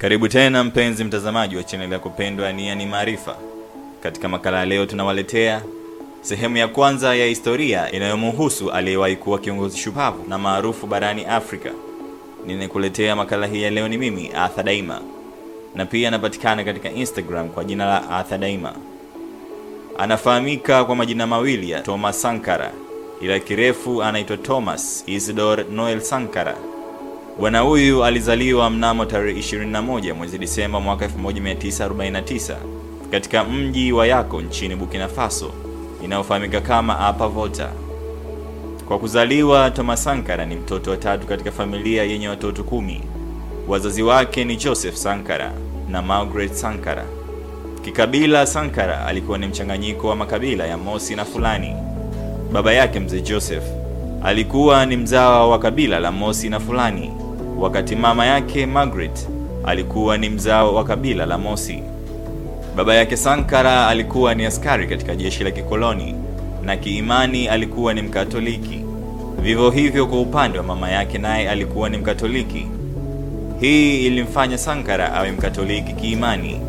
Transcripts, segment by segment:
Karibu tena mpenzi mtazamaji wa chaneli ya kupendwa ni Maarifa. Katika makala ya leo tunawaletea sehemu ya kwanza ya historia inayomuhusu aliyewahi kuwa kiongozi shupavu na maarufu barani Afrika. Ninekuletea makala hii ya leo ni mimi Arthur Daima, na pia anapatikana katika Instagram kwa jina la Arthur Daima. Anafahamika kwa majina mawili ya Thomas Sankara, ila kirefu anaitwa Thomas Isidore Noel Sankara. Bwana huyu alizaliwa mnamo tarehe 21 mwezi Disemba mwaka 1949 katika mji wa Yako nchini Burkina Faso inayofahamika kama apa Volta. Kwa kuzaliwa, Thomas Sankara ni mtoto wa tatu katika familia yenye watoto kumi. Wazazi wake ni Joseph Sankara na Margaret Sankara. Kikabila, Sankara alikuwa ni mchanganyiko wa makabila ya Mosi na Fulani. Baba yake mzee Joseph alikuwa ni mzawa wa kabila la Mosi na Fulani, wakati mama yake Margaret alikuwa ni mzao wa kabila la Mosi. Baba yake Sankara alikuwa ni askari katika jeshi la kikoloni na kiimani alikuwa ni Mkatoliki. Vivyo hivyo kwa upande wa mama yake, naye alikuwa ni Mkatoliki. Hii ilimfanya Sankara awe Mkatoliki kiimani.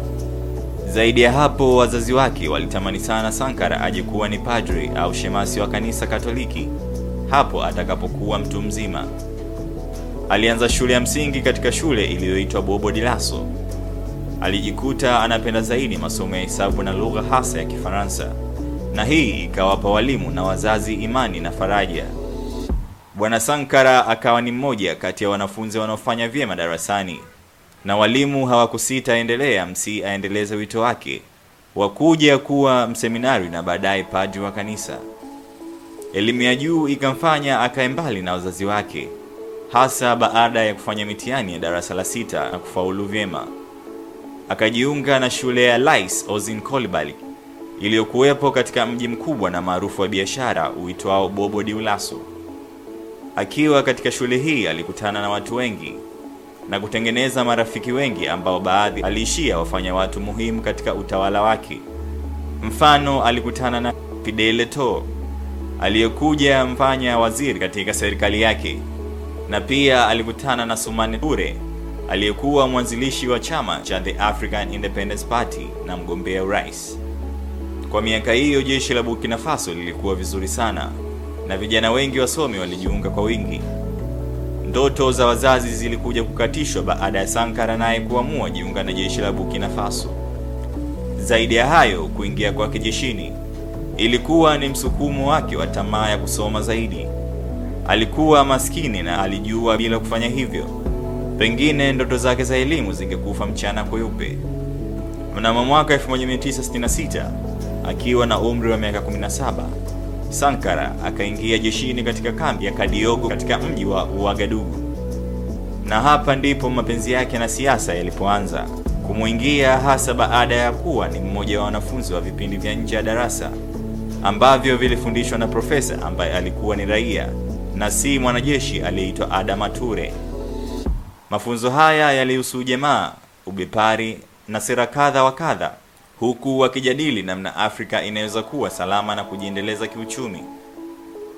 Zaidi ya hapo, wazazi wake walitamani sana Sankara aje kuwa ni padri au shemasi wa kanisa Katoliki hapo atakapokuwa mtu mzima. Alianza shule ya msingi katika shule iliyoitwa Bobo Dilaso. Alijikuta anapenda zaidi masomo ya hesabu na lugha hasa ya Kifaransa, na hii ikawapa walimu na wazazi imani na faraja. Bwana Sankara akawa ni mmoja kati ya wanafunzi wanaofanya vyema darasani, na walimu hawakusita endelea msi aendeleze wito wake wa kuja kuwa mseminari na baadaye padri wa kanisa. Elimu ya juu ikamfanya akae mbali na wazazi wake, hasa baada ya kufanya mitihani ya darasa la sita na kufaulu vyema. Akajiunga na shule ya Lais Ozin Coulibaly iliyokuwepo katika mji mkubwa na maarufu wa biashara uitwao Bobo Dioulasso. Akiwa katika shule hii alikutana na watu wengi na kutengeneza marafiki wengi ambao baadhi aliishia wafanya watu muhimu katika utawala wake. Mfano, alikutana na Fidel Too aliyekuja mfanya waziri katika serikali yake, na pia alikutana na Sumane Ture aliyekuwa mwanzilishi wa chama cha The African Independence Party na mgombea urais. Kwa miaka hiyo jeshi la Burkina Faso lilikuwa vizuri sana na vijana wengi wasomi walijiunga kwa wingi. Ndoto za wazazi zilikuja kukatishwa baada ya Sankara naye kuamua jiunga na jeshi la Burkina Faso. Zaidi ya hayo, kuingia kwake jeshini ilikuwa ni msukumo wake wa tamaa ya kusoma zaidi. Alikuwa maskini na alijua bila kufanya hivyo, pengine ndoto zake za elimu zingekufa mchana kweupe. Mnamo mwaka 1966 akiwa na umri wa miaka 17, Sankara akaingia jeshini katika kambi ya Kadiogo katika mji wa Uagadugu, na hapa ndipo mapenzi yake na siasa yalipoanza kumwingia, hasa baada ya kuwa ni mmoja wa wanafunzi wa vipindi vya nje ya darasa ambavyo vilifundishwa na profesa ambaye alikuwa ni raia na si mwanajeshi aliyeitwa Adama Ture. Mafunzo haya yalihusu ujamaa, ubepari na sera kadha wa kadha, huku wakijadili namna Afrika inaweza kuwa salama na kujiendeleza kiuchumi.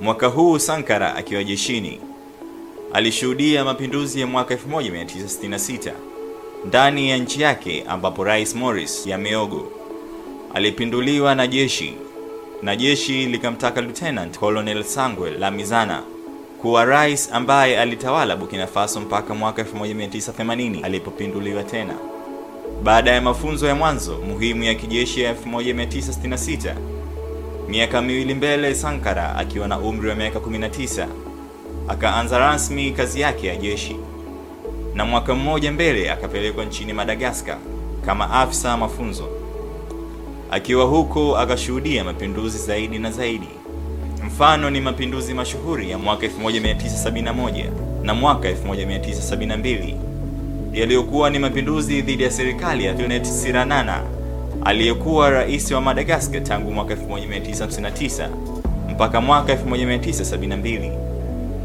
Mwaka huu Sankara akiwa jeshini alishuhudia mapinduzi ya mwaka 1966 ndani ya nchi yake, ambapo Rais Morris Yameogo alipinduliwa na jeshi na jeshi likamtaka Lieutenant Colonel Sangwe Lamizana kuwa rais ambaye alitawala Burkina Faso mpaka mwaka 1980 alipopinduliwa tena. Baada ya mafunzo ya mwanzo muhimu ya kijeshi ya 1966, miaka miwili mbele, Sankara akiwa na umri wa miaka 19 akaanza rasmi kazi yake ya jeshi, na mwaka mmoja mbele akapelekwa nchini Madagaskar kama afisa mafunzo. Akiwa huko akashuhudia mapinduzi zaidi na zaidi. Mfano ni mapinduzi mashuhuri ya mwaka 1971 na mwaka 1972 yaliyokuwa ni mapinduzi dhidi ya serikali ya Juliet Siranana aliyekuwa rais wa Madagascar tangu mwaka 1959 mpaka mwaka 1972,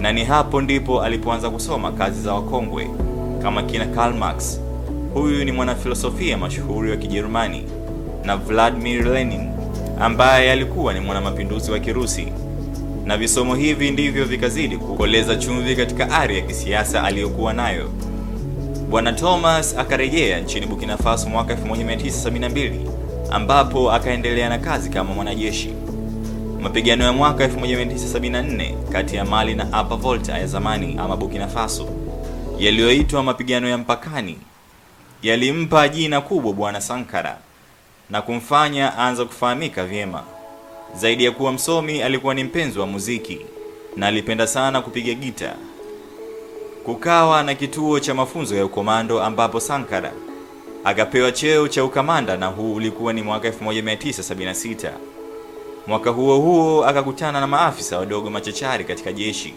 na ni hapo ndipo alipoanza kusoma kazi za wakongwe kama kina Karl Marx. Huyu ni mwanafilosofia mashuhuri wa Kijerumani na Vladimir Lenin ambaye alikuwa ni mwanamapinduzi wa Kirusi, na visomo hivi ndivyo vikazidi kukoleza chumvi katika ari ya kisiasa aliyokuwa nayo. Bwana Thomas akarejea nchini Burkina Faso mwaka 1972 ambapo akaendelea na kazi kama mwanajeshi. Mapigano ya mwaka 1974 kati ya Mali na apa Volta ya zamani ama Burkina Faso yaliyoitwa mapigano ya mpakani yalimpa jina kubwa Bwana Sankara na kumfanya aanza kufahamika vyema. Zaidi ya kuwa msomi, alikuwa ni mpenzi wa muziki na alipenda sana kupiga gita. Kukawa na kituo cha mafunzo ya ukomando ambapo Sankara akapewa cheo cha ukamanda, na huu ulikuwa ni mwaka 1976. Mwaka huo huo akakutana na maafisa wadogo machachari katika jeshi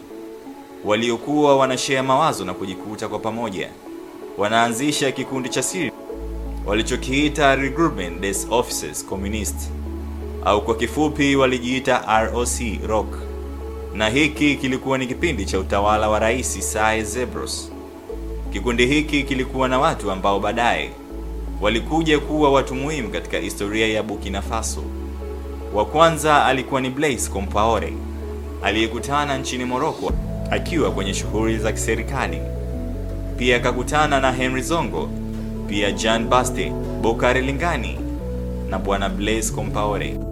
waliokuwa wanashea mawazo na kujikuta kwa pamoja wanaanzisha kikundi cha siri walichokiita Regroupement des Officers Communistes au kwa kifupi walijiita ROC Rock, na hiki kilikuwa ni kipindi cha utawala wa Rais Sae Zebros. Kikundi hiki kilikuwa na watu ambao baadaye walikuja kuwa watu muhimu katika historia ya Burkina Faso. Wa kwanza alikuwa ni Blaise Compaore aliyekutana nchini Morocco akiwa kwenye shughuli za kiserikali. Pia akakutana na Henry Zongo, pia Jean Baste, Bokari Lingani na bwana Blaise Compaore.